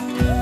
Yeah.